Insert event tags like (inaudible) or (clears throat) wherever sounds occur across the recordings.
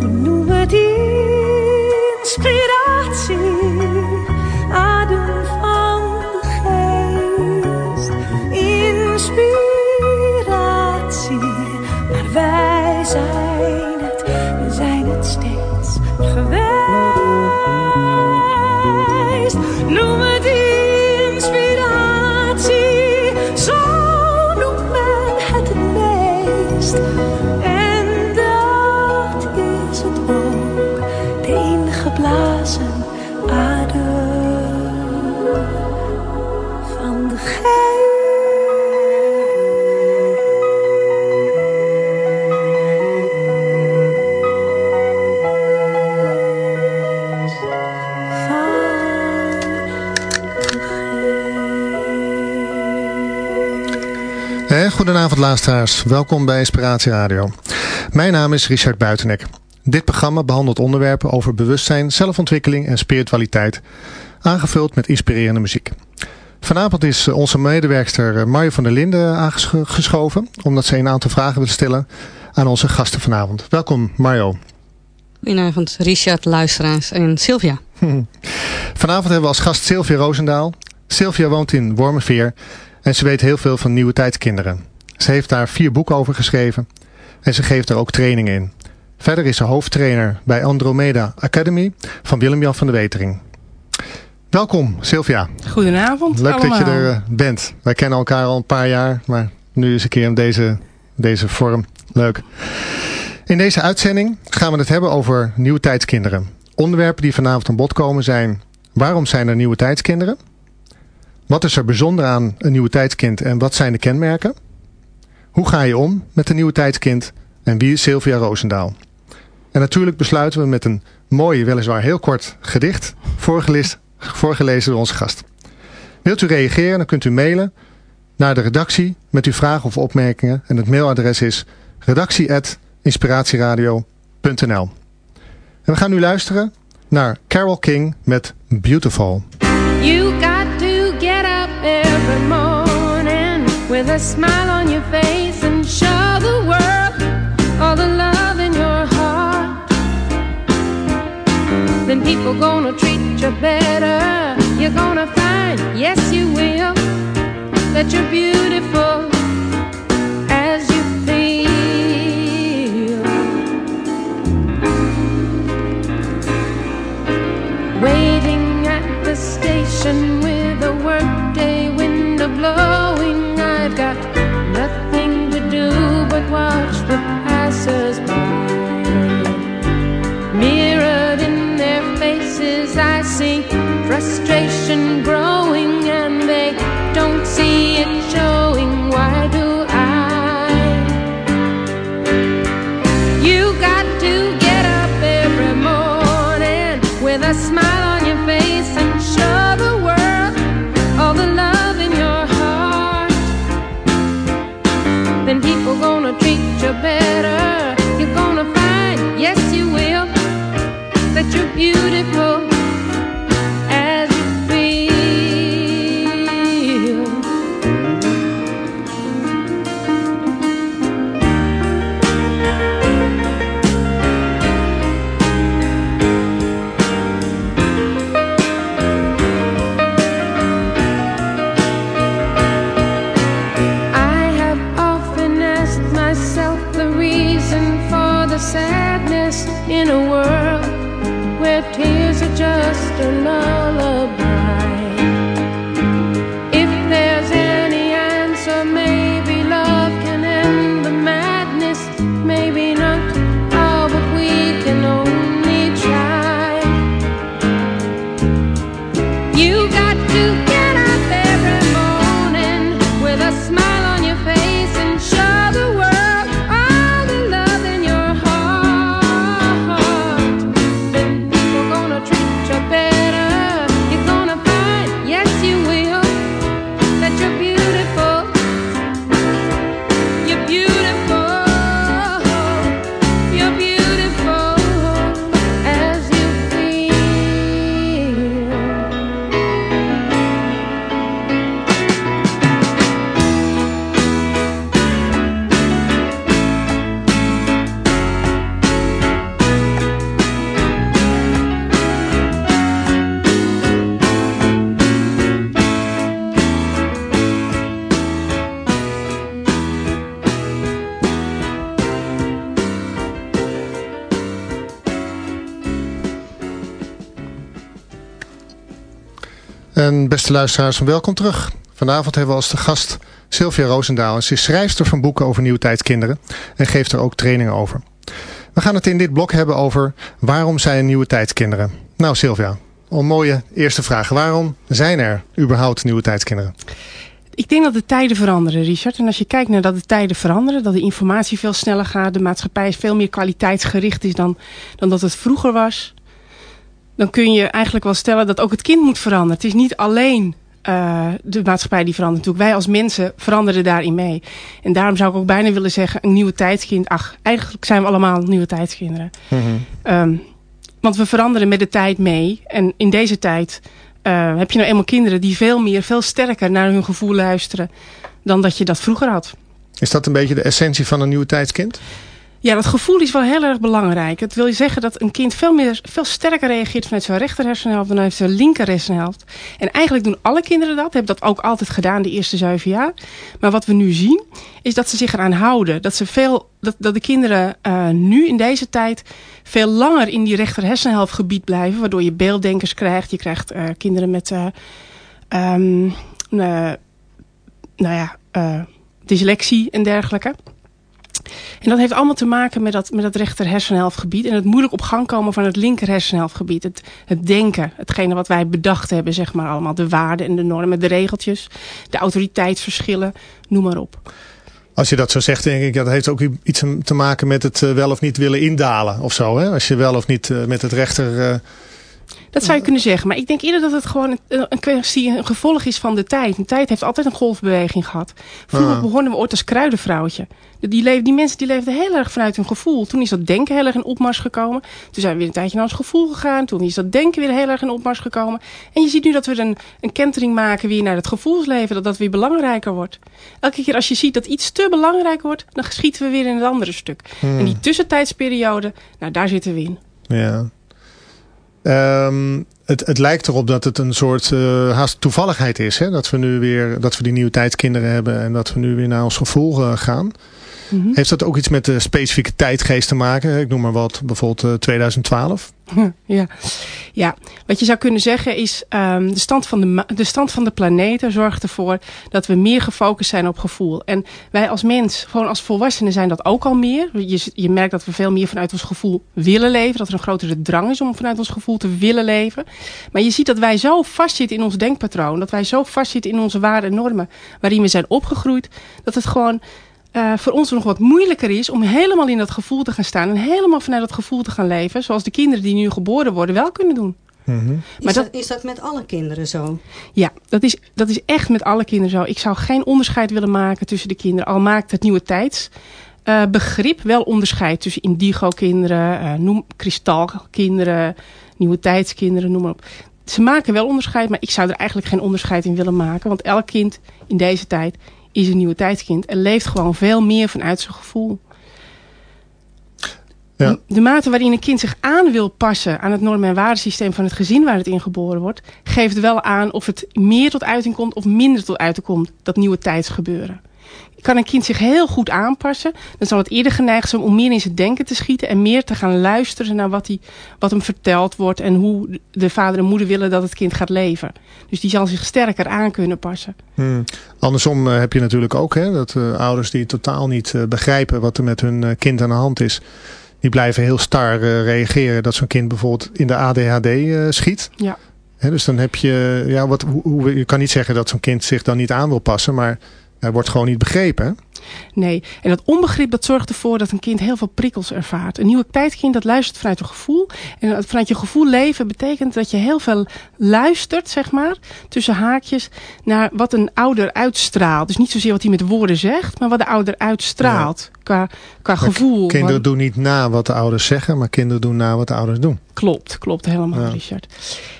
Goedenavond luisteraars, welkom bij Inspiratie Radio. Mijn naam is Richard Buitenek. Dit programma behandelt onderwerpen over bewustzijn, zelfontwikkeling en spiritualiteit, aangevuld met inspirerende muziek. Vanavond is onze medewerkster Mario van der Linden aangeschoven, omdat ze een aantal vragen wil stellen aan onze gasten vanavond. Welkom Mario. Goedenavond Richard, luisteraars en Sylvia. (laughs) Vanavond hebben we als gast Sylvia Roosendaal. Sylvia woont in Wormerveer en ze weet heel veel van nieuwe tijdskinderen. Ze heeft daar vier boeken over geschreven en ze geeft er ook trainingen in. Verder is ze hoofdtrainer bij Andromeda Academy van Willem-Jan van de Wetering. Welkom Sylvia. Goedenavond Leuk dat je er eh, bent. Wij kennen elkaar al een paar jaar, maar nu is een keer in deze, deze vorm. Leuk. In deze uitzending gaan we het hebben over nieuwe tijdskinderen. Onderwerpen die vanavond aan bod komen zijn... Waarom zijn er nieuwe tijdskinderen? Wat is er bijzonder aan een nieuwe tijdskind en wat zijn de kenmerken? Hoe ga je om met een nieuwe tijdskind en wie is Sylvia Roosendaal? En natuurlijk besluiten we met een mooi, weliswaar heel kort gedicht, voorgelezen door onze gast. Wilt u reageren, dan kunt u mailen naar de redactie met uw vragen of opmerkingen. En het mailadres is redactie.inspiratieradio.nl En we gaan nu luisteren naar Carol King met Beautiful. You got to get up every morning with a smile on your face Then people gonna treat you better. You're gonna find, yes you will, that you're beautiful frustration. En beste luisteraars, welkom terug. Vanavond hebben we als de gast Sylvia Roosendaal. Ze is schrijfster van boeken over nieuwtijdskinderen en geeft er ook trainingen over. We gaan het in dit blok hebben over waarom zijn nieuwe tijdskinderen. Nou Sylvia, een mooie eerste vraag. Waarom zijn er überhaupt nieuwe tijdskinderen? Ik denk dat de tijden veranderen, Richard. En als je kijkt naar dat de tijden veranderen, dat de informatie veel sneller gaat, de maatschappij veel meer kwaliteitsgericht is dan, dan dat het vroeger was, dan kun je eigenlijk wel stellen dat ook het kind moet veranderen. Het is niet alleen uh, de maatschappij die verandert natuurlijk. Wij als mensen veranderen daarin mee. En daarom zou ik ook bijna willen zeggen, een nieuwe tijdskind. Ach, eigenlijk zijn we allemaal nieuwe tijdskinderen. Mm um, want we veranderen met de tijd mee. En in deze tijd uh, heb je nou eenmaal kinderen die veel meer, veel sterker naar hun gevoel luisteren. Dan dat je dat vroeger had. Is dat een beetje de essentie van een nieuwe tijdskind? Ja, dat gevoel is wel heel erg belangrijk. Het wil je zeggen dat een kind veel, meer, veel sterker reageert vanuit zijn rechter hersenhelft dan vanuit zijn linker hersenhelft. En eigenlijk doen alle kinderen dat. Hebben dat ook altijd gedaan de eerste zeven jaar. Maar wat we nu zien, is dat ze zich eraan houden. Dat, ze veel, dat, dat de kinderen uh, nu in deze tijd veel langer in die rechter hersenhelftgebied blijven. Waardoor je beelddenkers krijgt. Je krijgt uh, kinderen met, uh, um, nou ja, dyslexie en dergelijke. En dat heeft allemaal te maken met dat, met dat rechter. En het moeilijk op gang komen van het linker hersenhelftgebied. Het, het denken, hetgene wat wij bedacht hebben, zeg maar allemaal. De waarden en de normen, de regeltjes, de autoriteitsverschillen, noem maar op. Als je dat zo zegt, denk ik, dat heeft ook iets te maken met het eh, wel of niet willen indalen of zo. Hè? Als je wel of niet eh, met het rechter eh, dat zou je kunnen zeggen. Maar ik denk eerder dat het gewoon een, een kwestie, een gevolg is van de tijd. De tijd heeft altijd een golfbeweging gehad. Vroeger begonnen we ooit als kruidenvrouwtje. Die, die mensen die leefden heel erg vanuit hun gevoel. Toen is dat denken heel erg in opmars gekomen. Toen zijn we weer een tijdje naar ons gevoel gegaan. Toen is dat denken weer heel erg in opmars gekomen. En je ziet nu dat we een, een kentering maken weer naar het gevoelsleven. Dat dat weer belangrijker wordt. Elke keer als je ziet dat iets te belangrijk wordt, dan geschieten we weer in het andere stuk. Hmm. En die tussentijdsperiode, nou daar zitten we in. Ja. Um, het, het lijkt erop dat het een soort uh, haast toevalligheid is. Hè? Dat we nu weer dat we die nieuwe tijdskinderen hebben en dat we nu weer naar ons gevoel uh, gaan. Mm -hmm. Heeft dat ook iets met de specifieke tijdgeest te maken? Ik noem maar wat, bijvoorbeeld uh, 2012. (laughs) Ja. ja, wat je zou kunnen zeggen is um, de, stand van de, de stand van de planeten zorgt ervoor dat we meer gefocust zijn op gevoel. En wij als mens, gewoon als volwassenen zijn dat ook al meer. Je, je merkt dat we veel meer vanuit ons gevoel willen leven. Dat er een grotere drang is om vanuit ons gevoel te willen leven. Maar je ziet dat wij zo vastzitten in ons denkpatroon. Dat wij zo vastzitten in onze waarden en normen waarin we zijn opgegroeid. Dat het gewoon uh, voor ons nog wat moeilijker is om helemaal in dat gevoel te gaan staan. En helemaal vanuit dat gevoel te gaan leven. Zoals de kinderen die nu geboren worden wel kunnen doen. Mm -hmm. maar is, dat, is dat met alle kinderen zo? Ja, dat is, dat is echt met alle kinderen zo. Ik zou geen onderscheid willen maken tussen de kinderen. Al maakt het nieuwe tijds uh, begrip wel onderscheid tussen indigo-kinderen, uh, noem kristalkinderen, nieuwe tijdskinderen, noem maar op. Ze maken wel onderscheid, maar ik zou er eigenlijk geen onderscheid in willen maken. Want elk kind in deze tijd is een nieuwe tijdskind en leeft gewoon veel meer vanuit zijn gevoel. Ja. De mate waarin een kind zich aan wil passen aan het norm- en waardesysteem van het gezin waar het in geboren wordt, geeft wel aan of het meer tot uiting komt of minder tot uiting komt, dat nieuwe tijdsgebeuren kan een kind zich heel goed aanpassen, dan zal het eerder geneigd zijn om meer in zijn denken te schieten en meer te gaan luisteren naar wat, hij, wat hem verteld wordt en hoe de vader en moeder willen dat het kind gaat leven. Dus die zal zich sterker aan kunnen passen. Hmm. Andersom uh, heb je natuurlijk ook hè, dat uh, ouders die totaal niet uh, begrijpen wat er met hun kind aan de hand is. Die blijven heel star reageren dat zo'n kind bijvoorbeeld in de ADHD schiet. Ja. dus dan heb je, ja, wat, hoe, je kan niet zeggen dat zo'n kind zich dan niet aan wil passen, maar wordt gewoon niet begrepen. Nee, en dat onbegrip dat zorgt ervoor dat een kind heel veel prikkels ervaart. Een nieuwe tijdkind dat luistert vanuit je gevoel. En vanuit je gevoel leven betekent dat je heel veel luistert, zeg maar, tussen haakjes, naar wat een ouder uitstraalt. Dus niet zozeer wat hij met woorden zegt, maar wat de ouder uitstraalt qua, qua gevoel. Kinderen doen niet na wat de ouders zeggen, maar kinderen doen na wat de ouders doen. Klopt, klopt helemaal, ja. Richard.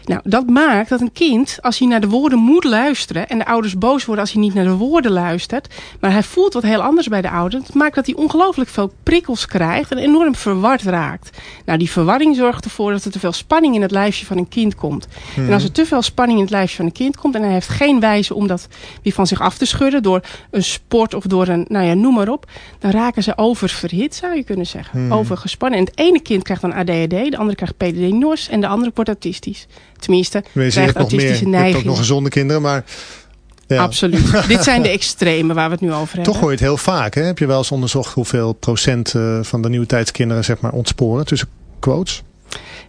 Nou, dat maakt dat een kind, als hij naar de woorden moet luisteren... en de ouders boos worden als hij niet naar de woorden luistert... maar hij voelt wat heel anders bij de ouders... dat maakt dat hij ongelooflijk veel prikkels krijgt... en enorm verward raakt. Nou, die verwarring zorgt ervoor dat er te veel spanning in het lijfje van een kind komt. En als er mhm. te veel spanning in het lijfje van een kind komt... en hij heeft geen wijze om dat weer van zich af te schudden... door een sport of door een, nou ja, noem maar op... dan raken ze oververhit, zou je kunnen zeggen. Hmm. Overgespannen. En het ene kind krijgt dan ADHD, de andere krijgt PDD-NOS en de andere wordt autistisch. Tenminste, Wees, krijgt autistische Je hebt ook neigingen. nog gezonde kinderen, maar ja. Absoluut. (laughs) Dit zijn de extreme waar we het nu over hebben. Toch hoor je het heel vaak. Hè? Heb je wel eens onderzocht hoeveel procent eh, van de nieuwe tijdskinderen zeg maar ontsporen tussen quotes?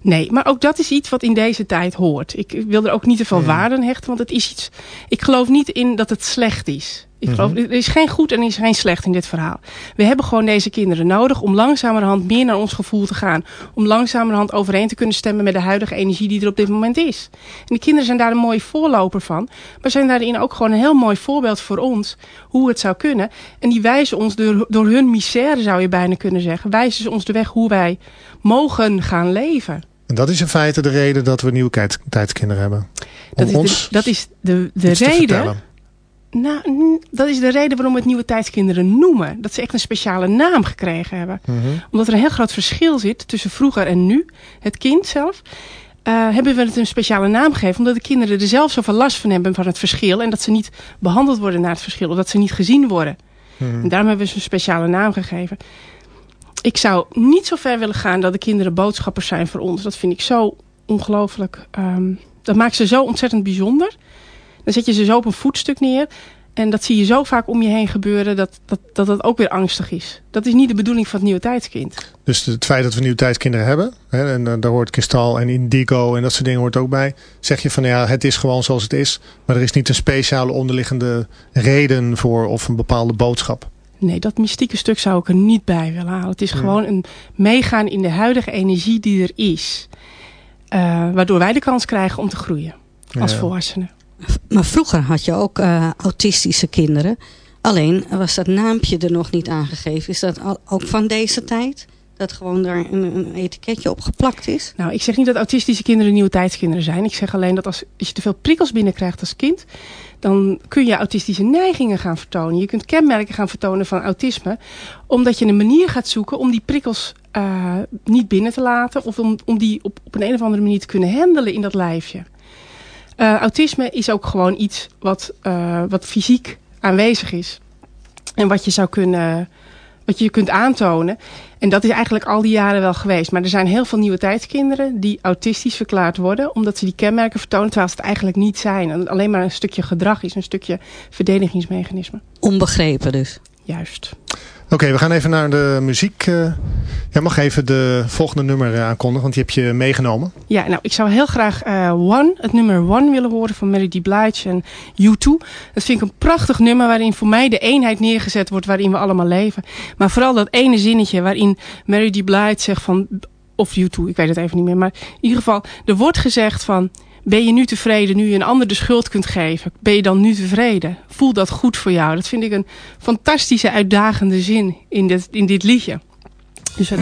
Nee, maar ook dat is iets wat in deze tijd hoort. Ik wil er ook niet te veel waarde aan hechten, want het is iets... Ik geloof niet in dat het slecht is. Ik Mhm. geloof, er is geen goed en er is geen slecht in dit verhaal. We hebben gewoon deze kinderen nodig om langzamerhand meer naar ons gevoel te gaan. Om langzamerhand overeen te kunnen stemmen met de huidige energie die er op dit moment is. En de kinderen zijn daar een mooie voorloper van. Maar zijn daarin ook gewoon een heel mooi voorbeeld voor ons hoe het zou kunnen. En die wijzen ons door, door hun misère, zou je bijna kunnen zeggen, wijzen ze ons de weg hoe wij mogen gaan leven. En dat is in feite de reden dat we nieuwe tijd- tijdskinderen hebben. Om Dat is ons de, dat is de, de reden. Nou, dat is de reden waarom we het nieuwe tijdskinderen noemen. Dat ze echt een speciale naam gekregen hebben. Mhm. Omdat er een heel groot verschil zit tussen vroeger en nu. Het kind zelf. eh, hebben we het een speciale naam gegeven. Omdat de kinderen er zelf zoveel last van hebben van het verschil. En dat ze niet behandeld worden naar het verschil. Of dat ze niet gezien worden. Mhm. En daarom hebben we ze een speciale naam gegeven. Ik zou niet zo ver willen gaan dat de kinderen boodschappers zijn voor ons. Dat vind ik zo ongelooflijk. ehm, dat maakt ze zo ontzettend bijzonder. Dan zet je ze zo op een voetstuk neer. En dat zie je zo vaak om je heen gebeuren dat dat, dat, dat ook weer angstig is. Dat is niet de bedoeling van het nieuwe tijdskind. Dus het feit dat we nieuwe tijdskinderen hebben, hè, en eh, daar hoort kristal en indigo en dat soort dingen hoort ook bij. Zeg je van ja, het is gewoon zoals het is. Maar er is niet een speciale onderliggende reden voor of een bepaalde boodschap. Nee, dat mystieke stuk zou ik er niet bij willen halen. Het is Ja. gewoon een meegaan in de huidige energie die er is. Eh, waardoor wij de kans krijgen om te groeien als Ja. volwassenen. Maar vroeger had je ook eh, autistische kinderen. Alleen was dat naampje er nog niet aangegeven. Is dat al- ook van deze tijd? Dat gewoon daar een, een etiketje op geplakt is? Nou, ik zeg niet dat autistische kinderen nieuwe tijdskinderen zijn. Ik zeg alleen dat als, als je te veel prikkels binnenkrijgt als kind... dan kun je autistische neigingen gaan vertonen. Je kunt kenmerken gaan vertonen van autisme... omdat je een manier gaat zoeken om die prikkels eh, niet binnen te laten... of om, om die op, op een, een of andere manier te kunnen handelen in dat lijfje. Eh, autisme is ook gewoon iets wat, eh, wat fysiek aanwezig is. En wat je zou kunnen... wat je kunt aantonen. En dat is eigenlijk al die jaren wel geweest. Maar er zijn heel veel nieuwe tijdskinderen die autistisch verklaard worden. Omdat ze die kenmerken vertonen terwijl ze het eigenlijk niet zijn. En alleen maar een stukje gedrag is. Een stukje verdedigingsmechanisme. Onbegrepen dus. Juist. Oké, we gaan even naar de muziek. eh. Jij mag even de volgende nummer eh, aankondigen, want die heb je meegenomen. Ja, nou, ik zou heel graag eh, One, het nummer One willen horen van Mary D. En U2. Dat vind ik een prachtig nummer waarin voor mij de eenheid neergezet wordt waarin we allemaal leven. Maar vooral dat ene zinnetje waarin Mary D. Zegt van, of U2, ik weet het even niet meer. Maar in ieder geval, er wordt gezegd van, ben je nu tevreden nu je een ander de schuld kunt geven? Ben je dan nu tevreden? Voel dat goed voor jou? Dat vind ik een fantastische uitdagende zin in dit, in dit liedje. Dus het?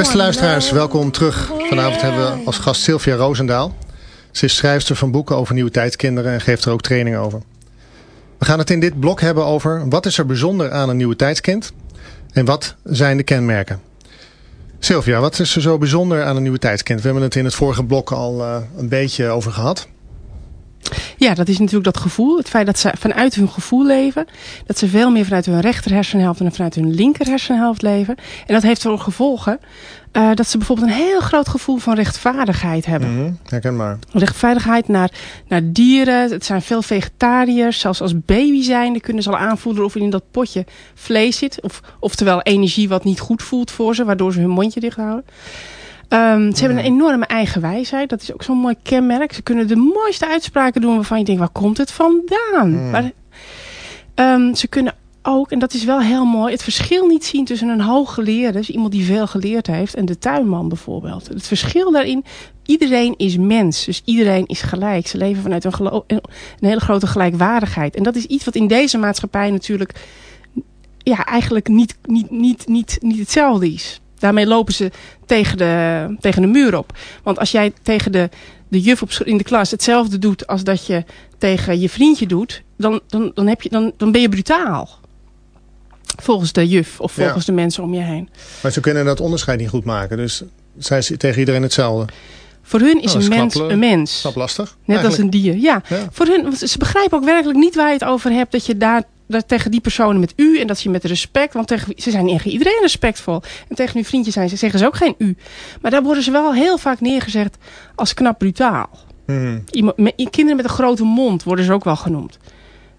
Beste luisteraars, welkom terug. Vanavond hebben we als gast Sylvia Roosendaal. Ze is schrijfster van boeken over nieuwe tijdskinderen en geeft er ook training over. We gaan het in dit blok hebben over wat is er bijzonder aan een nieuwe tijdskind en wat zijn de kenmerken. Sylvia, wat is er zo bijzonder aan een nieuwe tijdskind? We hebben het in het vorige blok al eh, een beetje over gehad. Ja, dat is natuurlijk dat gevoel. Het feit dat ze vanuit hun gevoel leven. Dat ze veel meer vanuit hun rechter hersenhelft en vanuit hun linker hersenhelft leven. En dat heeft voor gevolgen eh, dat ze bijvoorbeeld een heel groot gevoel van rechtvaardigheid hebben. Mhm, herkenbaar. Rechtvaardigheid naar, naar dieren. Het zijn veel vegetariërs. Zelfs als baby zijnde kunnen ze al aanvoelen of er in dat potje vlees zit. Of, oftewel energie wat niet goed voelt voor ze. Waardoor ze hun mondje dicht houden. Ehm, ze hebben een enorme eigen wijsheid. Dat is ook zo'n mooi kenmerk. Ze kunnen de mooiste uitspraken doen waarvan je denkt, waar komt het vandaan? Waar- Ehm, ze kunnen ook, en dat is wel heel mooi, het verschil niet zien tussen een hooggeleerde, dus iemand die veel geleerd heeft, en de tuinman bijvoorbeeld. Het verschil daarin, iedereen is mens, dus iedereen is gelijk. Ze leven vanuit een, een hele grote gelijkwaardigheid. En dat is iets wat in deze maatschappij natuurlijk ja, eigenlijk niet, niet, niet, niet, niet hetzelfde is. Daarmee lopen ze tegen de, tegen de muur op. Want als jij tegen de, de juf op, in de klas hetzelfde doet als dat je tegen je vriendje doet, dan, dan, dan, heb je, dan, dan ben je brutaal. Volgens de juf of Ja. volgens de mensen om je heen. Maar ze kunnen dat onderscheid niet goed maken. Dus zij is tegen iedereen hetzelfde. Voor hun is Oh, dat is een mens knap, een mens. Snap lastig. Net als een dier. Ja, Ja. voor hun, want ze begrijpen ook werkelijk niet waar je het over hebt. Dat je daar, dat tegen die personen met u en dat je met respect. Want tegen, ze zijn tegen iedereen respectvol. En tegen hun vriendjes zijn ze, zeggen ze ook geen u. Maar daar worden ze wel heel vaak neergezet als knap brutaal. Iemand, met, kinderen met een grote mond worden ze ook wel genoemd.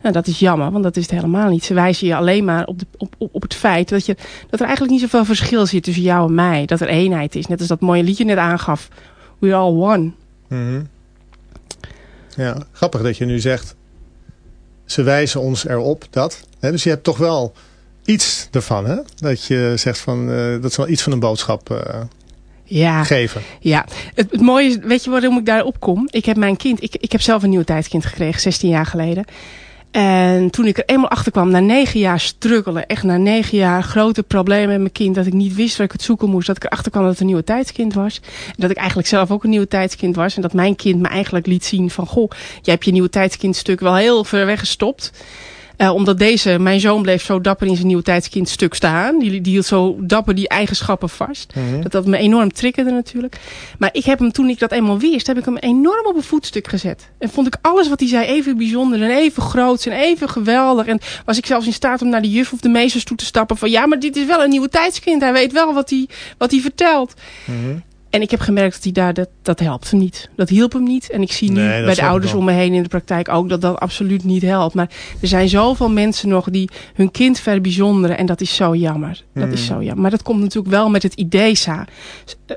Nou, dat is jammer, want dat is het helemaal niet. Ze wijzen je alleen maar op, de, op, op, op het feit dat, je, dat er eigenlijk niet zoveel verschil zit tussen jou en mij. Dat er eenheid is. Net als dat mooie liedje net aangaf. We all one. Mhm. Ja, grappig dat je nu zegt. Ze wijzen ons erop dat. Hè, dus je hebt toch wel iets ervan. Hè? Dat je zegt van. eh, dat ze wel iets van een boodschap eh, Ja. geven. Ja, het, het mooie is, weet je waarom ik daarop kom? Ik heb mijn kind, ik, ik heb zelf een nieuw tijdskind gekregen, 16 jaar geleden. En toen ik er eenmaal achter kwam, na negen jaar struggelen, echt na negen jaar grote problemen met mijn kind, dat ik niet wist waar ik het zoeken moest, dat ik erachter kwam dat het een nieuwe tijdskind was. En dat ik eigenlijk zelf ook een nieuwe tijdskind was. En dat mijn kind me eigenlijk liet zien van, goh, jij hebt je nieuwe tijdskindsstuk wel heel ver weggestopt. Eh, omdat deze, mijn zoon bleef zo dapper in zijn nieuwe tijdskind stuk staan. Die, die hield zo dapper die eigenschappen vast. Mhm. Dat dat me enorm triggerde natuurlijk. Maar ik heb hem, toen ik dat eenmaal wist, heb ik hem enorm op een voetstuk gezet. En vond ik alles wat hij zei even bijzonder en even groot en even geweldig. En was ik zelfs in staat om naar de juf of de meesters toe te stappen. Van ja, maar dit is wel een nieuwe tijdskind. Hij weet wel wat hij, wat hij vertelt. Mhm. En ik heb gemerkt dat hij daar, dat, dat helpt hem niet. Dat hielp hem niet. En ik zie nu Nee, bij de ouders om me heen in de praktijk ook dat dat absoluut niet helpt. Maar er zijn zoveel mensen nog die hun kind verbijzonderen. En dat is zo jammer. Dat is Hmm. zo jammer. Maar dat komt natuurlijk wel met het idee, Sa.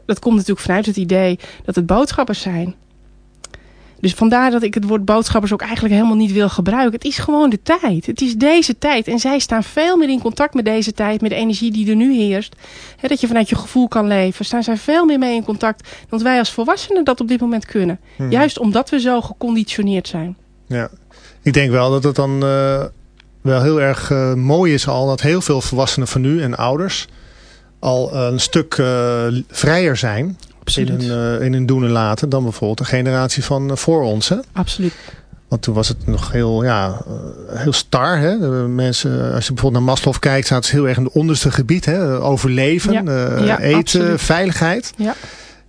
Dat komt natuurlijk vanuit het idee dat het boodschappers zijn. Dus vandaar dat ik het woord boodschappers ook eigenlijk helemaal niet wil gebruiken. Het is gewoon de tijd. Het is deze tijd. En zij staan veel meer in contact met deze tijd. Met de energie die er nu heerst. Hè, dat je vanuit je gevoel kan leven. Staan zij veel meer mee in contact. Dan wij als volwassenen dat op dit moment kunnen. Mhm. Juist omdat we zo geconditioneerd zijn. Ja, ik denk wel dat het dan eh, wel heel erg eh, mooi is al dat heel veel volwassenen van nu en ouders al een stuk eh, vrijer zijn in hun, eh, in hun doen en laten dan bijvoorbeeld de generatie van eh, voor ons. Hè? Absoluut. Want toen was het nog heel, ja, eh, heel star. Hè? Mensen, als je bijvoorbeeld naar Maslow kijkt, zaten ze heel erg in het onderste gebied. Hè? Overleven, Ja. Ja, eten, absoluut. veiligheid. Ja.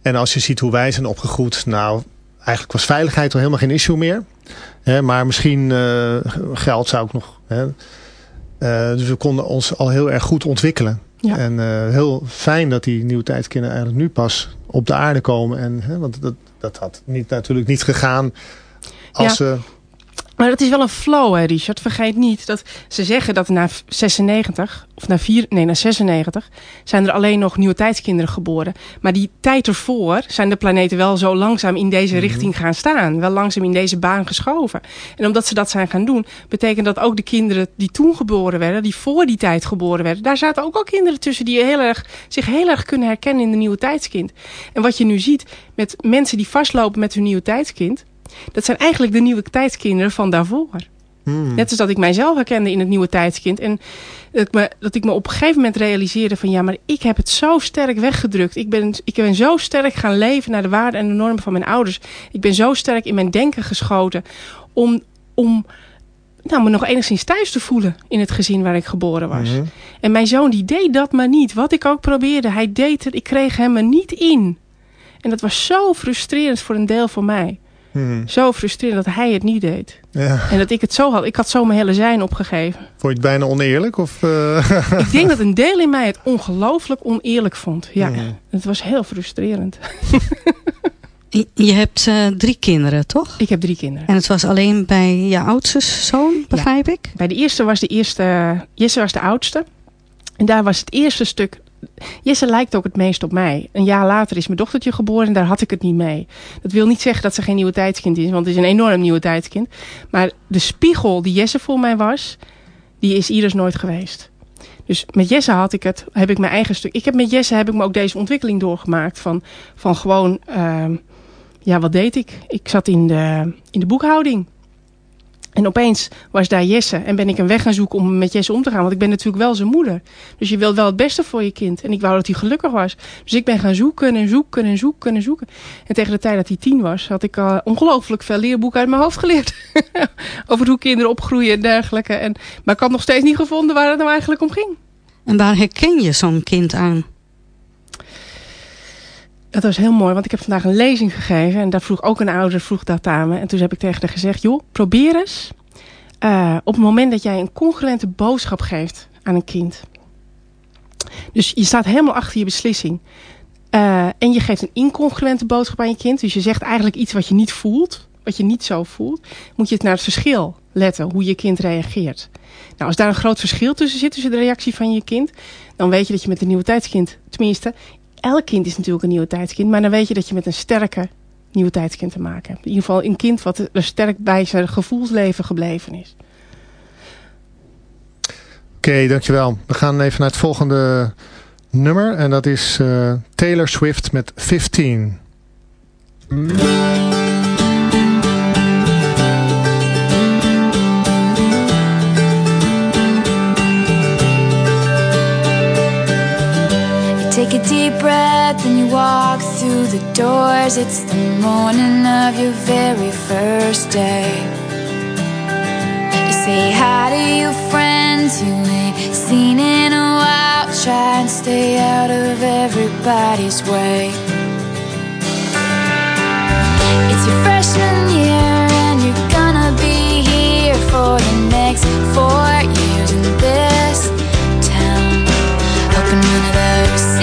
En als je ziet hoe wij zijn opgegroeid, nou, eigenlijk was veiligheid al helemaal geen issue meer. Hè, maar misschien geld zou ook nog. Hè. Dus we konden ons al heel erg goed ontwikkelen. Ja. En eh, heel fijn dat die nieuwe tijdskinderen eigenlijk nu pas op de aarde komen. En, hè, want dat, dat had niet, natuurlijk niet gegaan als Ja. ze... Maar het is wel een flow, hè, Richard. Vergeet niet dat ze zeggen dat na 96, of na, 4, nee, na 96, zijn er alleen nog nieuwe tijdskinderen geboren. Maar die tijd ervoor zijn de planeten wel zo langzaam in deze richting gaan staan. Wel langzaam in deze baan geschoven. En omdat ze dat zijn gaan doen, betekent dat ook de kinderen die toen geboren werden, die voor die tijd geboren werden, daar zaten ook al kinderen tussen die heel erg, zich heel erg kunnen herkennen in de nieuwe tijdskind. En wat je nu ziet met mensen die vastlopen met hun nieuwe tijdskind, dat zijn eigenlijk de nieuwe tijdskinderen van daarvoor. Hmm. Net als dat ik mijzelf herkende in het nieuwe tijdskind. En dat ik, me, dat ik me op een gegeven moment realiseerde van... ja, maar ik heb het zo sterk weggedrukt. Ik ben, ik ben zo sterk gaan leven naar de waarden en de normen van mijn ouders. Ik ben zo sterk in mijn denken geschoten... om, om nou, me nog enigszins thuis te voelen in het gezin waar ik geboren was. Mhm. En mijn zoon die deed dat maar niet. Wat ik ook probeerde, hij deed het. Ik kreeg hem er niet in. En dat was zo frustrerend voor een deel van mij. Hmm. Zo frustrerend dat hij het niet deed. Ja. En dat ik het zo had. Ik had zo mijn hele zijn opgegeven. Vond je het bijna oneerlijk? Of, eh? (laughs) Ik denk dat een deel in mij het ongelooflijk oneerlijk vond. Ja, Mhm. het was heel frustrerend. (laughs) Je- Je hebt eh, drie kinderen, toch? Ik heb drie kinderen. En het was alleen bij je oudste zoon, begrijp ik? Bij de eerste was de eerste... Jesse was de oudste. En daar was het eerste stuk... Jesse lijkt ook het meest op mij. Een jaar later is mijn dochtertje geboren en daar had ik het niet mee. Dat wil niet zeggen dat ze geen nieuwe tijdskind is, want het is een enorm nieuwe tijdskind. Maar de spiegel die Jesse voor mij was, die is Iris nooit geweest. Dus met Jesse had ik het, heb ik mijn eigen stuk. Ik heb met Jesse heb ik me ook deze ontwikkeling doorgemaakt van, van gewoon, ehm, ja, wat deed ik? Ik zat in de, in de boekhouding. En opeens was daar Jesse en ben ik een weg gaan zoeken om met Jesse om te gaan. Want ik ben natuurlijk wel zijn moeder. Dus je wilt wel het beste voor je kind. En ik wou dat hij gelukkig was. Dus ik ben gaan zoeken en zoeken en zoeken en zoeken. En tegen de tijd dat hij tien was, had ik uh, ongelooflijk veel leerboeken uit mijn hoofd geleerd. (laughs) Over hoe kinderen opgroeien en dergelijke. En, maar ik had nog steeds niet gevonden waar het nou eigenlijk om ging. En waar herken je zo'n kind aan? Dat was heel mooi, want ik heb vandaag een lezing gegeven. En daar vroeg ook een ouder vroeg dat aan me. En toen heb ik tegen haar gezegd, joh, probeer eens. Uh, op het moment dat jij een congruente boodschap geeft aan een kind. Dus je staat helemaal achter je beslissing. Uh, en je geeft een incongruente boodschap aan je kind. Dus je zegt eigenlijk iets wat je niet voelt. Wat je niet zo voelt. Moet je het naar het verschil letten. Hoe je kind reageert. Nou, als daar een groot verschil tussen zit. Tussen de reactie van je kind. Dan weet je dat je met een nieuwe tijdskind. Tenminste, elk kind is natuurlijk een nieuwe tijdskind. Maar dan weet je dat je met een sterke nieuwe tijdskind te maken hebt. In ieder geval een kind wat er sterk bij zijn gevoelsleven gebleven is. Oké, dankjewel. We gaan even naar het volgende nummer. En dat is uh, Taylor Swift met 15. Take a deep breath and you walk through the doors. It's the morning of your very first day. You say hi to your friends you ain't seen in a while. Try and stay out of everybody's way. It's your freshman year and you're gonna be here for the next four years in this town. Hoping none of those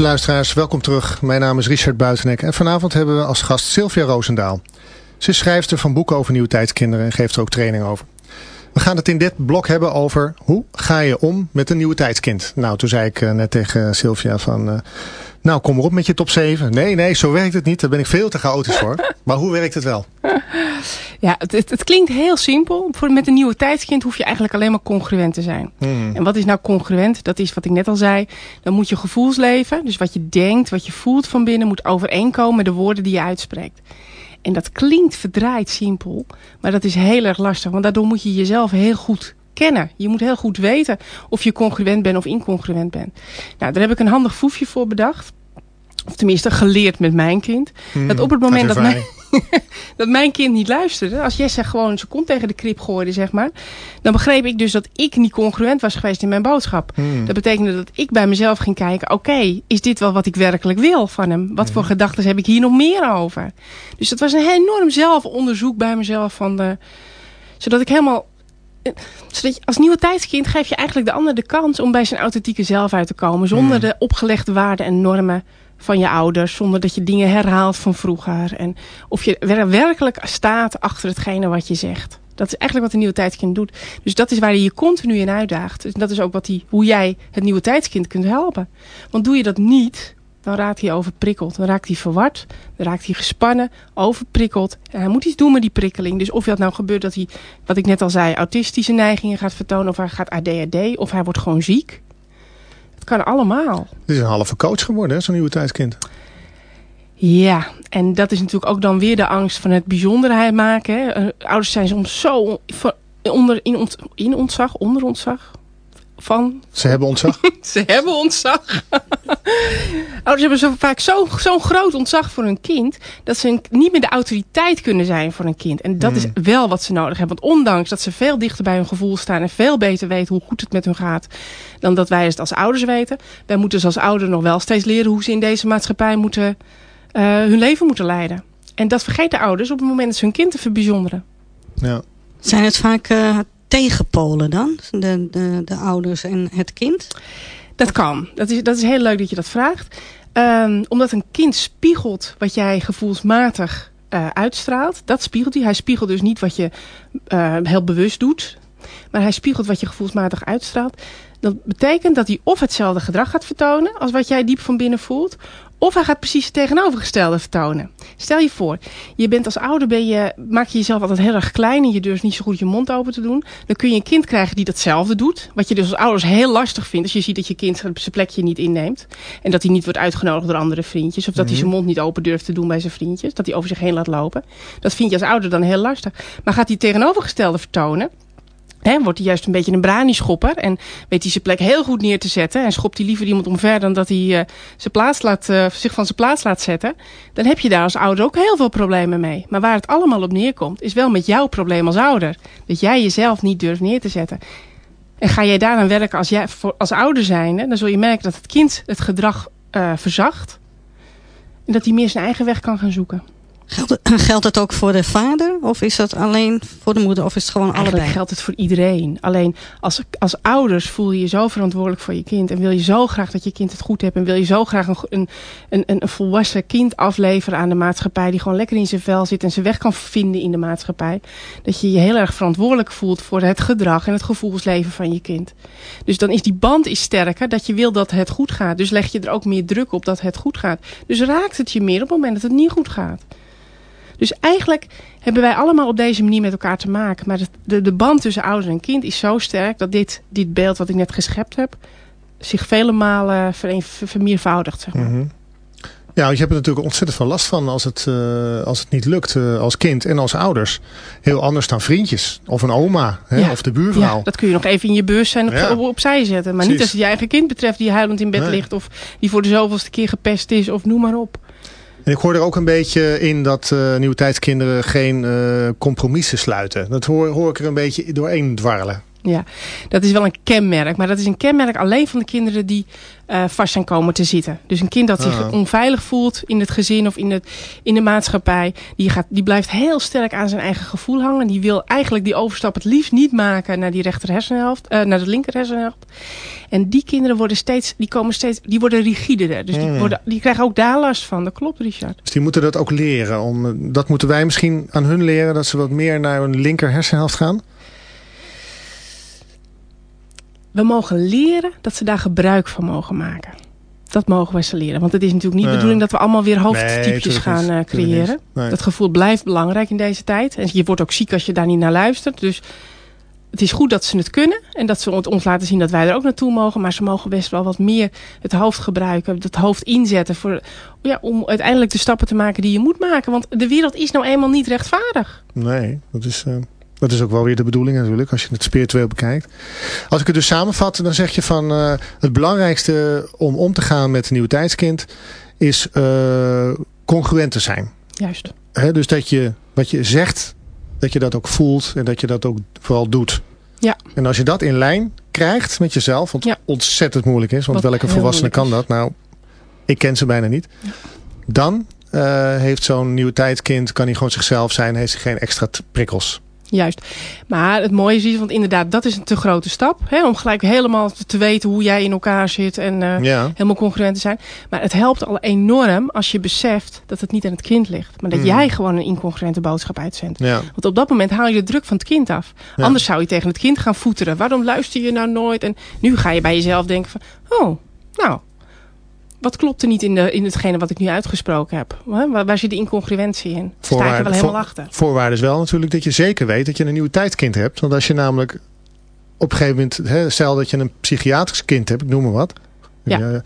Luisteraars, welkom terug. Mijn naam is Richard Buitenek en vanavond hebben we als gast Sylvia Roosendaal. Ze schrijft er van boeken over nieuwe tijdskinderen en geeft er ook training over. We gaan het in dit blok hebben over hoe ga je om met een nieuwe tijdskind. Nou, toen zei ik eh, net tegen Sylvia van... eh, nou, kom erop met je top 7. Nee, nee, zo werkt het niet. Daar ben ik veel te chaotisch voor. (laughs) Maar hoe werkt het wel? (laughs) Ja, het, het, het klinkt heel simpel. Voor, met een nieuwe tijdskind hoef je eigenlijk alleen maar congruent te zijn. Hmm. En wat is nou congruent? Dat is wat ik net al zei. Dan moet je gevoelsleven, dus wat je denkt, wat je voelt van binnen, moet overeenkomen met de woorden die je uitspreekt. En dat klinkt verdraaid simpel, maar dat is heel erg lastig. Want daardoor moet je jezelf heel goed kennen. Je moet heel goed weten of je congruent bent of incongruent bent. Nou, daar heb ik een handig foefje voor bedacht. Of tenminste geleerd met mijn kind. dat op het moment dat mijn, (laughs) dat mijn kind niet luisterde. Als Jesse gewoon zijn kont tegen de krip gooide, zeg maar. Dan begreep ik dus dat ik niet congruent was geweest in mijn boodschap. Hmm. Dat betekende dat ik bij mezelf ging kijken. Oké, is dit wel wat ik werkelijk wil van hem? Wat voor gedachten heb ik hier nog meer over? Dus dat was een enorm zelfonderzoek bij mezelf. Van de, zodat ik helemaal... eh, Zodat je, als nieuwe tijdskind geef je eigenlijk de ander de kans om bij zijn authentieke zelf uit te komen. Zonder Hmm. de opgelegde waarden en normen van je ouders. Zonder dat je dingen herhaalt van vroeger. En of je wer- werkelijk staat achter hetgene wat je zegt. Dat is eigenlijk wat een nieuwe tijdskind doet. Dus dat is waar je je continu in uitdaagt. Dus dat is ook wat die, hoe jij het nieuwe tijdskind kunt helpen. Want doe je dat niet, dan raakt hij overprikkeld. Dan raakt hij verward, dan raakt hij gespannen, overprikkeld. En hij moet iets doen met die prikkeling. Dus of dat nou gebeurt dat hij, wat ik net al zei, autistische neigingen gaat vertonen. Of hij gaat ADHD, of hij wordt gewoon ziek. Kan allemaal. Het is een halve coach geworden, zo'n nieuwe tijdskind. Ja, en dat is natuurlijk ook dan weer de angst van het bijzonderheid maken. Hè. Eh, Ouders zijn soms zo ver- onder, in, ont, in ontzag, onder ontzag. Van, Ze hebben ontzag. (laughs) ze hebben ontzag. (laughs) Ouders hebben zo vaak zo- zo'n groot ontzag voor hun kind... dat ze een- niet meer de autoriteit kunnen zijn voor een kind. En dat is wel wat ze nodig hebben. Want ondanks dat ze veel dichter bij hun gevoel staan... en veel beter weten hoe goed het met hun gaat... dan dat wij het als ouders weten... wij moeten dus als ouder nog wel steeds leren... hoe ze in deze maatschappij moeten, eh, hun leven moeten leiden. En dat vergeten ouders op het moment dat ze hun kind te verbijzonderen. Ja. Zijn het vaak eh, tegenpolen dan? De, de, de ouders en het kind? Dat kan. Dat is, dat is heel leuk dat je dat vraagt. Ehm, omdat een kind spiegelt wat jij gevoelsmatig eh, uitstraalt. Dat spiegelt hij. Hij spiegelt dus niet wat je eh, heel bewust doet. Maar hij spiegelt wat je gevoelsmatig uitstraalt. Dat betekent dat hij of hetzelfde gedrag gaat vertonen als wat jij diep van binnen voelt. Of hij gaat precies het tegenovergestelde vertonen. Stel je voor, je bent als ouder, ben je, maak je jezelf altijd heel erg klein en je durft niet zo goed je mond open te doen. Dan kun je een kind krijgen die datzelfde doet. Wat je dus als ouders heel lastig vindt. Als je ziet dat je kind zijn plekje niet inneemt. En dat hij niet wordt uitgenodigd door andere vriendjes. Of dat hij zijn mond niet open durft te doen bij zijn vriendjes. Dat hij over zich heen laat lopen. Dat vind je als ouder dan heel lastig. Maar gaat hij het tegenovergestelde vertonen. Hè, wordt hij juist een beetje een brani-schopper. En weet hij zijn plek heel goed neer te zetten. En schopt hij liever iemand omver dan dat hij eh, zijn plaats laat, eh, zich van zijn plaats laat zetten. Dan heb je daar als ouder ook heel veel problemen mee. Maar waar het allemaal op neerkomt, is wel met jouw probleem als ouder. Dat jij jezelf niet durft neer te zetten. En ga jij daaraan werken als, jij, als ouder zijnde, dan zul je merken dat het kind het gedrag eh, verzacht. En dat hij meer zijn eigen weg kan gaan zoeken. Geldt het, (clears throat) geldt ook voor de vader? Of is dat alleen voor de moeder? Of is het gewoon Eigenlijk allebei? geldt het voor iedereen. Alleen als, als ouders voel je je zo verantwoordelijk voor je kind. En wil je zo graag dat je kind het goed hebt. En wil je zo graag een, een, een, een volwassen kind afleveren aan de maatschappij. Die gewoon lekker in zijn vel zit en zijn weg kan vinden in de maatschappij. Dat je je heel erg verantwoordelijk voelt voor het gedrag en het gevoelsleven van je kind. Dus dan is die band is sterker dat je wil dat het goed gaat. Dus leg je er ook meer druk op dat het goed gaat. Dus raakt het je meer op het moment dat het niet goed gaat. Dus eigenlijk hebben wij allemaal op deze manier met elkaar te maken. Maar de, de band tussen ouder en kind is zo sterk dat dit, dit beeld wat ik net geschept heb, zich vele malen vermeervoudigt. Zeg maar. Mhm. Ja, want je hebt er natuurlijk ontzettend veel last van als het, eh, als het niet lukt eh, als kind en als ouders. Heel anders dan vriendjes of een oma hè, Ja. of de buurvrouw. Ja, dat kun je nog even in je beurs zijn op, Ja. op, opzij zetten. Maar niet als het je eigen kind betreft die huilend in bed Nee. ligt. Of die voor de zoveelste keer gepest is. Of noem maar op. En ik hoor er ook een beetje in dat eh nieuwe tijdskinderen geen eh, compromissen sluiten. Dat hoor, hoor ik er een beetje doorheen dwarrelen. Ja, dat is wel een kenmerk. Maar dat is een kenmerk alleen van de kinderen die eh, vast zijn komen te zitten. Dus een kind dat zich Ah. onveilig voelt in het gezin of in, het, in de maatschappij. Die, gaat, die blijft heel sterk aan zijn eigen gevoel hangen. Die wil eigenlijk die overstap het liefst niet maken naar die rechter hersenhelft. eh, naar de linker hersenhelft. En die kinderen worden steeds, die komen steeds, die worden rigider. Dus die, worden, die krijgen ook daar last van. Dat klopt, Richard. Dus die moeten dat ook leren. Om, eh, dat moeten wij misschien aan hun leren. Dat ze wat meer naar hun linker hersenhelft gaan. We mogen leren dat ze daar gebruik van mogen maken. Dat mogen wij ze leren. Want het is natuurlijk niet de Ja. bedoeling dat we allemaal weer hoofdtypjes gaan eh, creëren. Nee. Dat gevoel blijft belangrijk in deze tijd. En je wordt ook ziek als je daar niet naar luistert. Dus het is goed dat ze het kunnen. En dat ze ons laten zien dat wij er ook naartoe mogen. Maar ze mogen best wel wat meer het hoofd gebruiken. Het hoofd inzetten. Voor, ja, om uiteindelijk de stappen te maken die je moet maken. Want de wereld is nou eenmaal niet rechtvaardig. Nee, dat is, eh, dat is ook wel weer de bedoeling natuurlijk, als je het spiritueel bekijkt. Als ik het dus samenvat, dan zeg je van eh, het belangrijkste om om te gaan met een nieuw tijdskind is eh, congruent te zijn. Juist. Dus dat je wat je zegt, dat je dat ook voelt en dat je dat ook vooral doet. Ja. En als je dat in lijn krijgt met jezelf, wat Ja. ontzettend moeilijk is, want Wat welke volwassene kan dat? Nou, ik ken ze bijna niet. Dan eh, heeft zo'n nieuwe tijdskind, kan hij gewoon zichzelf zijn, heeft hij geen extra prikkels. Juist. Maar het mooie is, want inderdaad, dat is een te grote stap. Hè, om gelijk helemaal te weten hoe jij in elkaar zit. En eh, Ja. helemaal congruent te zijn. Maar het helpt al enorm als je beseft dat het niet aan het kind ligt. Maar dat Mm. jij gewoon een incongruente boodschap uitzendt. Ja. Want op dat moment haal je de druk van het kind af. Ja. Anders zou je tegen het kind gaan voeteren. Waarom luister je nou nooit? En nu ga je bij jezelf denken van... Oh, nou, wat klopt er niet in, de, in hetgene wat ik nu uitgesproken heb? Waar, waar zit de incongruentie in? Sta ik er Voorwaarde- wel helemaal voor- achter? Voorwaarde is wel natuurlijk dat je zeker weet dat je een nieuwe tijdskind hebt. Want als je namelijk op een gegeven moment, hè, stel dat je een psychiatrisch kind hebt, ik noem maar wat. Ja.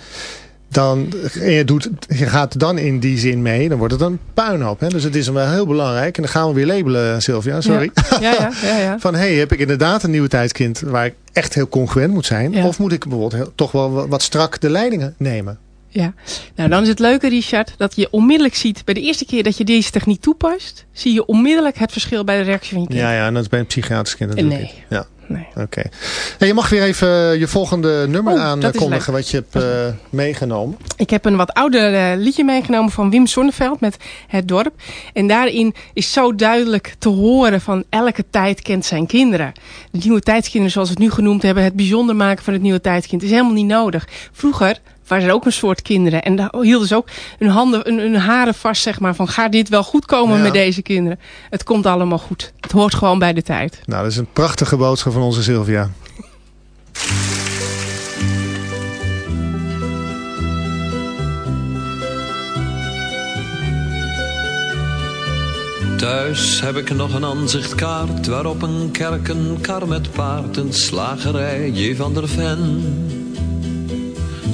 Dan, en je, doet, je gaat dan in die zin mee, dan wordt het een puinhoop. Hè? Dus het is wel heel belangrijk. En dan gaan we weer labelen, Sylvia, sorry. Ja, ja, ja. ja. (laughs) Van, hey, heb ik inderdaad een nieuwe tijdskind waar ik echt heel congruent moet zijn? Of moet ik bijvoorbeeld heel- toch wel wat strak de leidingen nemen? Ja, nou dan is het leuke Richard dat je onmiddellijk ziet bij de eerste keer dat je deze techniek toepast, zie je onmiddellijk het verschil bij de reactie van je kind. Ja, ja, en dat is bij een psychiatrisch kind natuurlijk. Nee. niet. Ja. Nee. Oké. Hey, je mag weer even je volgende nummer Oh, aankondigen wat je hebt eh, meegenomen. Ik heb een wat ouder eh, liedje meegenomen van Wim Sonneveld met Het Dorp. En daarin is zo duidelijk te horen van elke tijd kent zijn kinderen. De nieuwe tijdskinderen zoals we het nu genoemd hebben, het bijzonder maken van het nieuwe tijdskind is helemaal niet nodig. Vroeger waren er ook een soort kinderen en daar hielden ze ook hun handen, hun, hun haren vast zeg maar van gaat dit wel goed komen Ja. met deze kinderen. Het komt allemaal goed. Het hoort gewoon bij de tijd. Nou, dat is een prachtige boodschap van onze Sylvia. Thuis heb ik nog een aanzichtkaart waarop een kerk, een kar met paard, een slagerij, J. van der Ven.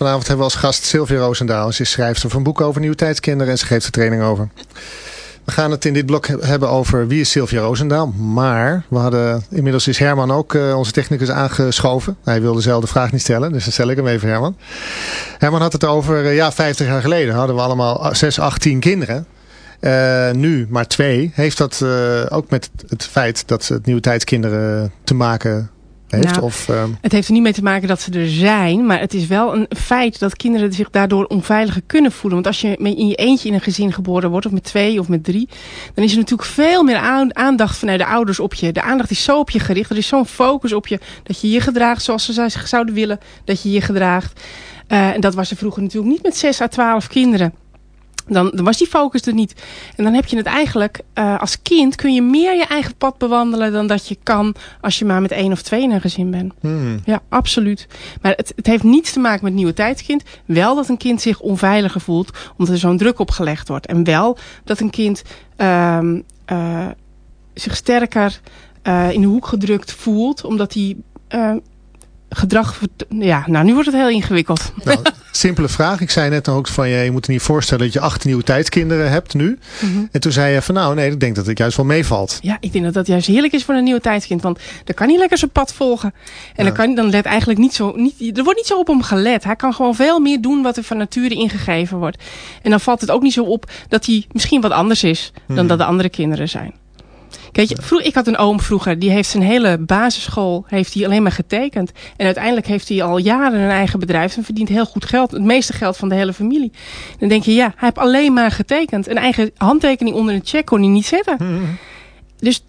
Vanavond hebben we als gast Sylvia Roosendaal. Ze is schrijfster van een boek over nieuwtijdskinderen en ze geeft er training over. We gaan het in dit blok hebben over wie is Sylvia Roosendaal. Maar we hadden, inmiddels is Herman ook uh, onze technicus aangeschoven. Hij wilde dezelfde vraag niet stellen, dus dan stel ik hem even Herman. Herman had het over, uh, ja 50 jaar geleden hadden we allemaal 6, 8, 10 kinderen. Uh, nu maar twee. Heeft dat ook met het feit dat het nieuwtijdskinderen te maken heeft? Nou, of, uh... Het heeft er niet mee te maken dat ze er zijn. Maar het is wel een feit dat kinderen zich daardoor onveiliger kunnen voelen. Want als je in je eentje in een gezin geboren wordt. Of met twee of met drie. Dan is er natuurlijk veel meer aandacht vanuit de ouders op je. De aandacht is zo op je gericht. Er is zo'n focus op je. Dat je je gedraagt zoals ze zouden willen. Dat je je gedraagt. Uh, en dat was er vroeger natuurlijk niet met 6 à 12 kinderen. Dan, dan was die focus er niet. En dan heb je het eigenlijk, uh, als kind kun je meer je eigen pad bewandelen dan dat je kan als je maar met één of twee in een gezin bent. Hmm. Ja, absoluut. Maar het, het heeft niets te maken met nieuwe tijdskind. Wel dat een kind zich onveiliger voelt omdat er zo'n druk op gelegd wordt. En wel dat een kind uh, uh, zich sterker uh, in de hoek gedrukt voelt omdat hij uh, gedrag... Ja, nou nu wordt het heel ingewikkeld. Nou, simpele vraag. Ik zei net ook van je, je moet je niet voorstellen dat je acht nieuwe tijdskinderen hebt nu. Mhm. Mm -hmm. En toen zei je van nou nee, ik denk dat het juist wel meevalt. Ja, ik denk dat dat juist heerlijk is voor een nieuwe tijdskind. Want dan kan hij lekker zijn pad volgen. En ja. dan, kan, dan let eigenlijk niet zo... Niet, er wordt niet zo op hem gelet. Hij kan gewoon veel meer doen wat er van nature ingegeven wordt. En dan valt het ook niet zo op dat hij misschien wat anders is dan Mhm. dat de andere kinderen zijn. Kijk, je, vroeg, ik had een oom vroeger, die heeft zijn hele basisschool heeft hij alleen maar getekend. En uiteindelijk heeft hij al jaren een eigen bedrijf en verdient heel goed geld. Het meeste geld van de hele familie. Dan denk je, ja, hij heeft alleen maar getekend. Een eigen handtekening onder een check kon hij niet zetten. Hmm. Dus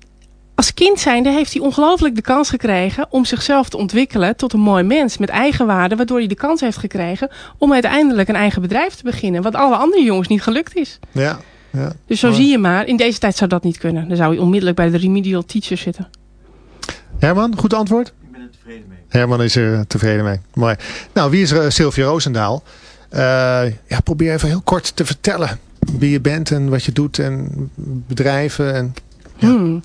als kind zijnde heeft hij ongelooflijk de kans gekregen om zichzelf te ontwikkelen tot een mooi mens met eigenwaarde. Waardoor hij de kans heeft gekregen om uiteindelijk een eigen bedrijf te beginnen. Wat alle andere jongens niet gelukt is. Ja. Ja, dus zo zie je maar, in deze tijd zou dat niet kunnen. Dan zou je onmiddellijk bij de remedial teacher zitten. Herman, goed antwoord? Ik ben er tevreden mee. Herman is er tevreden mee. Mooi. Nou, wie is er? Sylvia Roosendaal. Uh, ja, probeer even heel kort te vertellen wie je bent en wat je doet en bedrijven. En, ja. hmm.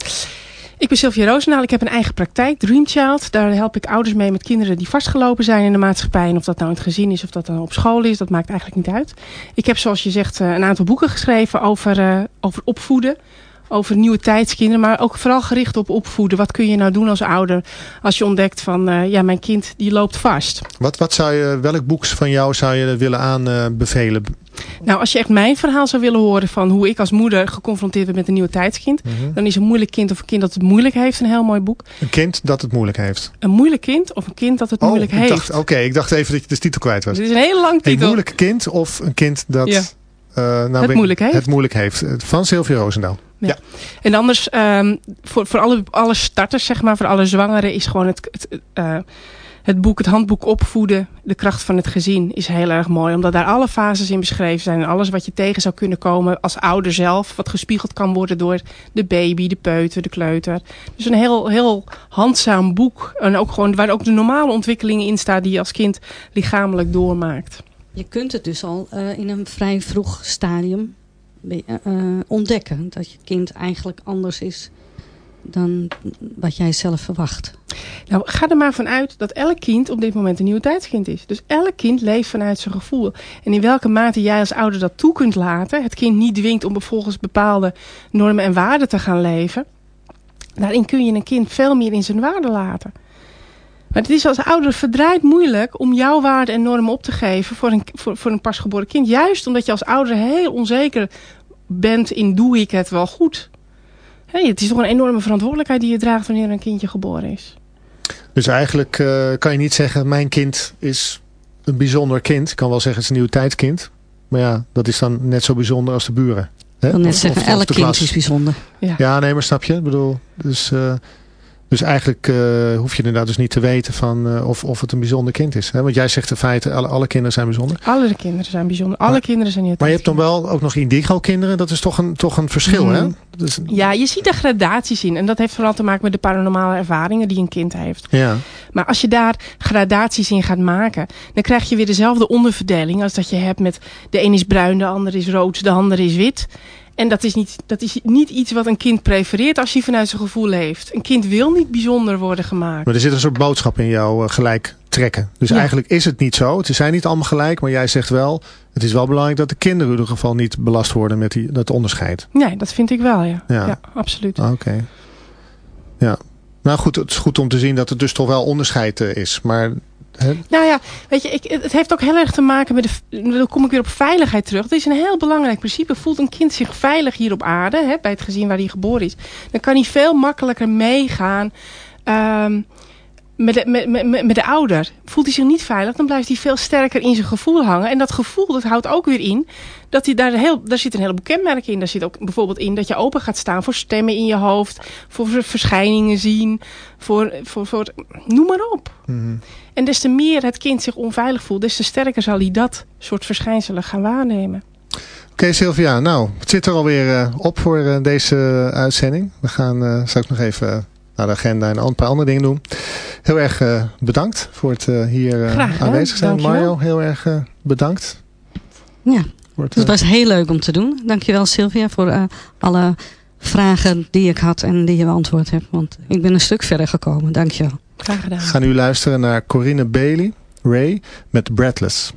Ik ben Sylvia Roosendaal. Ik heb een eigen praktijk, Dreamchild. Daar help ik ouders mee met kinderen die vastgelopen zijn in de maatschappij. En of dat nou in het gezin is of dat dan op school is, dat maakt eigenlijk niet uit. Ik heb zoals je zegt een aantal boeken geschreven over, uh, over opvoeden. Over nieuwe tijdskinderen, maar ook vooral gericht op opvoeden. Wat kun je nou doen als ouder als je ontdekt van, uh, ja, mijn kind die loopt vast. Wat, wat zou je, welk boek van jou zou je willen aanbevelen? Nou, als je echt mijn verhaal zou willen horen van hoe ik als moeder geconfronteerd ben met een nieuwe tijdskind. Mm -hmm. Dan is een moeilijk kind of een kind dat het moeilijk heeft een heel mooi boek. Een kind dat het moeilijk heeft? Een moeilijk kind of een kind dat het oh, moeilijk ik heeft. Oké, okay. ik dacht even dat je de titel kwijt was. Dit is een hele lang titel. Een moeilijk kind of een kind dat ja. Uh, nou het, moeilijk heeft. het moeilijk heeft. Van Sylvia Roosendaal. Ja. ja. En anders, um, voor, voor alle, alle starters, zeg maar, voor alle zwangeren, is gewoon het, het, uh, het boek, het handboek opvoeden, de kracht van het gezin, is heel erg mooi. Omdat daar alle fases in beschreven zijn. En alles wat je tegen zou kunnen komen als ouder zelf. Wat gespiegeld kan worden door de baby, de peuter, de kleuter. Dus een heel, heel handzaam boek. En ook gewoon, waar ook de normale ontwikkelingen in staan die je als kind lichamelijk doormaakt. Je kunt het dus al uh, in een vrij vroeg stadium uh, ontdekken. Dat je kind eigenlijk anders is dan wat jij zelf verwacht. Nou, ga er maar vanuit dat elk kind op dit moment een nieuw tijdskind is. Dus elk kind leeft vanuit zijn gevoel. En in welke mate jij als ouder dat toe kunt laten, het kind niet dwingt om volgens bepaalde normen en waarden te gaan leven, daarin kun je een kind veel meer in zijn waarde laten. Maar het is als ouder verdraaid moeilijk om jouw waarden en normen op te geven voor een, voor, voor een pasgeboren kind. Juist omdat je als ouder heel onzeker bent in doe ik het wel goed. Hey, het is toch een enorme verantwoordelijkheid die je draagt wanneer een kindje geboren is. Dus eigenlijk eh, kan je niet zeggen, mijn kind is een bijzonder kind. Ik kan wel zeggen, het is een nieuw tijdskind. Maar ja, dat is dan net zo bijzonder als de buren. Hè? Ik wil net Of- zeggen, of- of elk kind klas. is bijzonder. Ja, nee, maar snap je? Ik bedoel, dus, eh, dus eigenlijk eh, hoef je inderdaad dus niet te weten van, eh, of, of het een bijzonder kind is. Hè? Want jij zegt in feite, alle, alle kinderen zijn bijzonder. Alle kinderen zijn bijzonder. Alle Maar- kinderen zijn niet Maar je hebt dan wel ook nog indigo-kinderen. Dat is toch een, toch een verschil, hè? Mm. Dat is, Ja, je ziet daar gradaties in. En dat heeft vooral te maken met de paranormale ervaringen die een kind heeft. ja. Maar als je daar gradaties in gaat maken, dan krijg je weer dezelfde onderverdeling als dat je hebt met de een is bruin, de ander is rood, de ander is wit. En dat is, niet, dat is niet iets wat een kind prefereert als hij vanuit zijn gevoel leeft. Een kind wil niet bijzonder worden gemaakt. Maar er zit een soort boodschap in jou eh, gelijk trekken. Dus Ja. eigenlijk is het niet zo. Het zijn niet allemaal gelijk, maar jij zegt wel... het is wel belangrijk dat de kinderen in ieder geval niet belast worden met die, dat onderscheid. Nee, dat vind ik wel, ja. Ja. Ja, absoluut. Ah, Oké. Ja. Nou goed, het is goed om te zien dat er dus toch wel onderscheid eh, is. Maar Nou ja, weet je, ik, het heeft ook heel erg te maken met de. Dan kom ik weer op veiligheid terug. Dat is een heel belangrijk principe. Voelt een kind zich veilig hier op aarde, hè, bij het gezin waar hij geboren is, dan kan hij veel makkelijker meegaan. ehm, met, de, met, met, met de ouder. Voelt hij zich niet veilig, dan blijft hij veel sterker in zijn gevoel hangen. En dat gevoel, dat houdt ook weer in dat hij daar heel, daar zit een heleboel kenmerken in. Daar zit ook bijvoorbeeld in dat je open gaat staan voor stemmen in je hoofd, voor verschijningen zien, voor, voor, voor noem maar op. En des te meer het kind zich onveilig voelt, des te sterker zal hij dat soort verschijnselen gaan waarnemen. Oké Sylvia, nou het zit er alweer eh, op voor eh, deze uitzending. We gaan eh, straks nog even eh, naar de agenda en een paar andere dingen doen. Heel erg eh, bedankt voor het eh, hier eh, Graag gedaan, aanwezig zijn. dankjewel. Mario, heel erg bedankt. Ja, het, het was heel leuk om te doen. Dankjewel Sylvia voor alle vragen die ik had en die je beantwoord hebt. Want ik ben een stuk verder gekomen. Dankjewel. Graag gedaan. We gaan nu luisteren naar Corinne Bailey, Ray, met Breathless.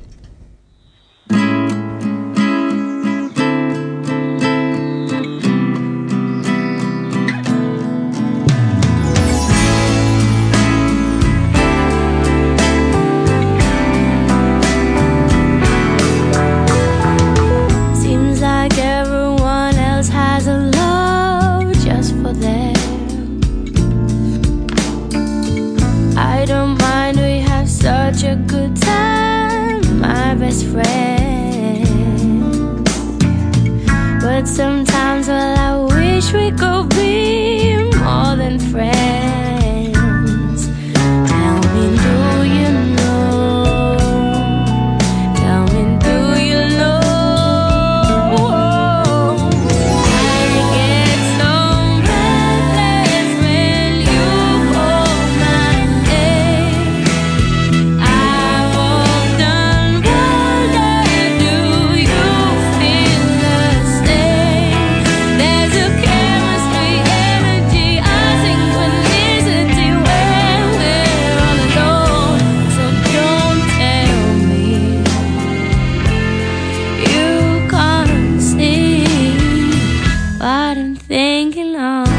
but I'm thinking long.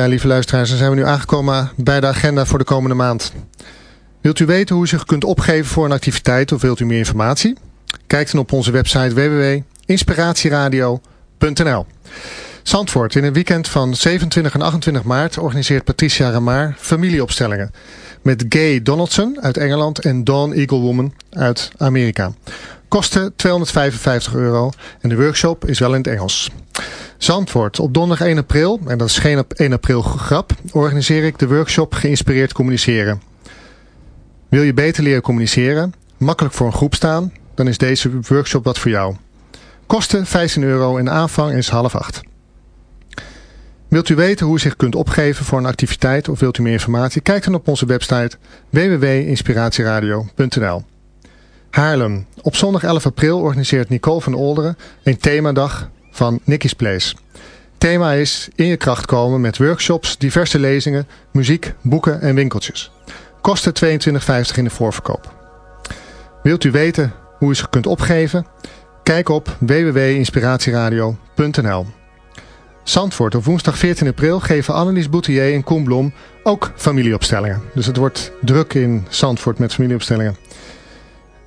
Ja, lieve luisteraars, dan zijn we nu aangekomen bij de agenda voor de komende maand. Wilt u weten hoe u zich kunt opgeven voor een activiteit of wilt u meer informatie? Kijk dan op onze website www.inspiratieradio.nl Zandvoort, in een weekend van 27 en 28 maart organiseert Patricia Ramaar familieopstellingen. Met Gay Donaldson uit Engeland en Dawn Eaglewoman uit Amerika. Kosten 255 euro en de workshop is wel in het Engels. Zandvoort, op donderdag 1 april, en dat is geen op 1 april grap, organiseer ik de workshop Geïnspireerd Communiceren. Wil je beter leren communiceren, makkelijk voor een groep staan, dan is deze workshop wat voor jou. Kosten 15 euro en aanvang is half acht. Wilt u weten hoe u zich kunt opgeven voor een activiteit of wilt u meer informatie? Kijk dan op onze website www.inspiratieradio.nl Haarlem. Op zondag 11 april organiseert Nicole van Olderen een themadag van Nicky's Place. Thema is in je kracht komen met workshops, diverse lezingen, muziek, boeken en winkeltjes. Kosten 22,50 in de voorverkoop. Wilt u weten hoe u zich kunt opgeven? Kijk op www.inspiratieradio.nl Zandvoort. Op woensdag 14 april geven Annelies Boutier en Koen Blom ook familieopstellingen. Dus het wordt druk in Zandvoort met familieopstellingen.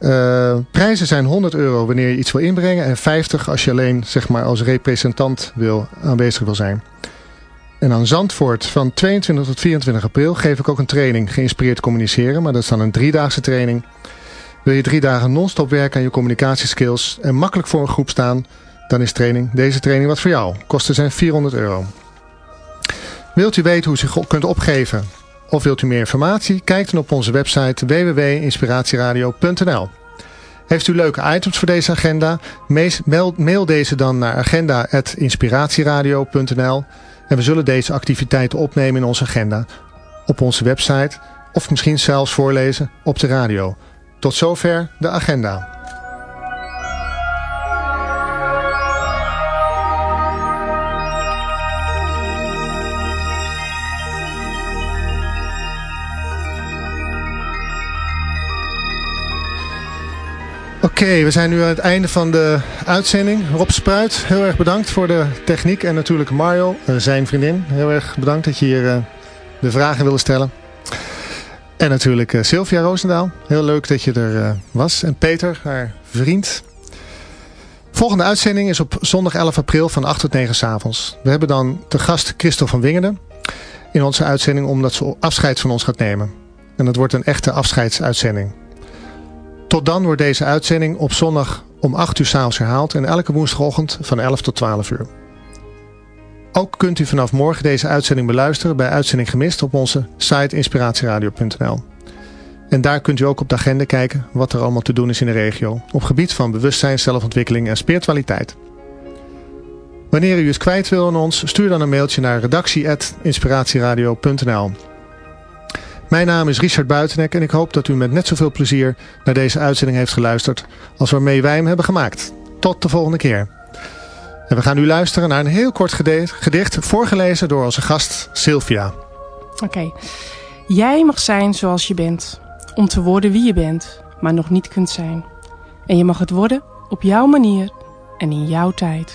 Uh, prijzen zijn 100 euro wanneer je iets wil inbrengen en 50 als je alleen zeg maar, als representant wil, aanwezig wil zijn. En aan Zandvoort van 22 tot 24 april geef ik ook een training geïnspireerd communiceren. Maar dat is dan een driedaagse training. Wil je drie dagen non-stop werken aan je communicatieskills en makkelijk voor een groep staan dan is training, deze training wat voor jou. Kosten zijn 400 euro. Wilt u weten hoe u zich kunt opgeven of wilt u meer informatie? Kijk dan op onze website www.inspiratieradio.nl Heeft u leuke items voor deze agenda? Mail deze dan naar agenda.inspiratieradio.nl en we zullen deze activiteiten opnemen in onze agenda op onze website of misschien zelfs voorlezen op de radio. Tot zover de agenda. Oké, we zijn nu aan het einde van de uitzending. Rob Spruit, heel erg bedankt voor de techniek. En natuurlijk Mario, eh, zijn vriendin. Heel erg bedankt dat je hier uh, de vragen wilde stellen. En natuurlijk uh, Sylvia Roosendaal. Heel leuk dat je er was. En Peter, haar vriend. Volgende uitzending is op zondag 11 april van 8 tot 9 s avonds. We hebben dan te gast Christel van Wingerden in onze uitzending omdat ze afscheid van ons gaat nemen. En dat wordt een echte afscheidsuitzending. Tot dan wordt deze uitzending op zondag om 8 uur s'avonds herhaald en elke woensdagochtend van 11 tot 12 uur. Ook kunt u vanaf morgen deze uitzending beluisteren bij Uitzending Gemist op onze site inspiratieradio.nl. En daar kunt u ook op de agenda kijken wat er allemaal te doen is in de regio op gebied van bewustzijn, zelfontwikkeling en spiritualiteit. Wanneer u iets kwijt wil aan ons, stuur dan een mailtje naar redactie.inspiratieradio.nl. Mijn naam is Richard Buitenek en ik hoop dat u met net zoveel plezier naar deze uitzending heeft geluisterd als waarmee wij hem hebben gemaakt. Tot de volgende keer. En we gaan nu luisteren naar een heel kort gedicht voorgelezen door onze gast Sylvia. Oké. Jij mag zijn zoals je bent. Om te worden wie je bent, maar nog niet kunt zijn. En je mag het worden op jouw manier en in jouw tijd.